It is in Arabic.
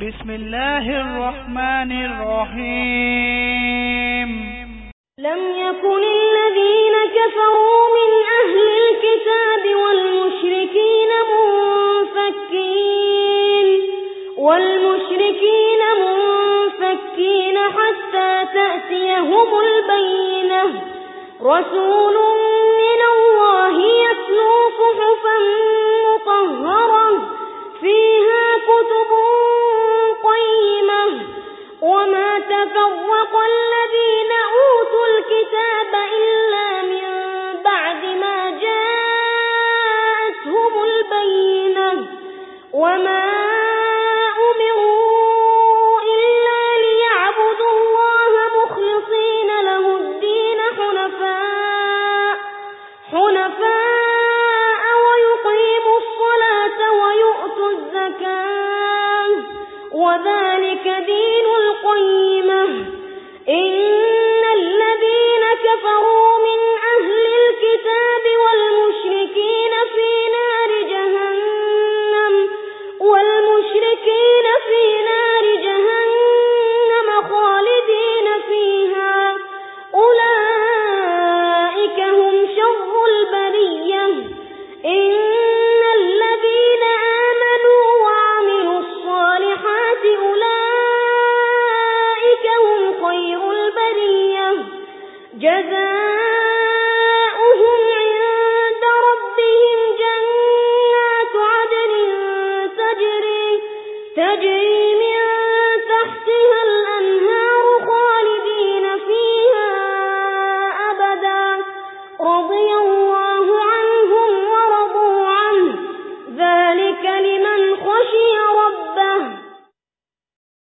بسم الله الرحمن الرحيم. لم يكن الذين كفروا من أهل الكتاب والمشركين منفكين والمشركين منفكين حتى تأتيهم البينة. رسول وما تفرق الذين أوتوا الكتاب إلا من بعد ما جاءتهم البينة وما أمروا إلا ليعبدوا الله مخلصين له الدين حنفاء حنفاء ويقيموا الصلاة ويؤتوا الزكاة. وذلك دين القيمة. إن الذين كفروا من أهل الكتاب والمشركين في نار جهنم والمشركين في نار جزاؤهم عند ربهم جنات عدن تجري تجري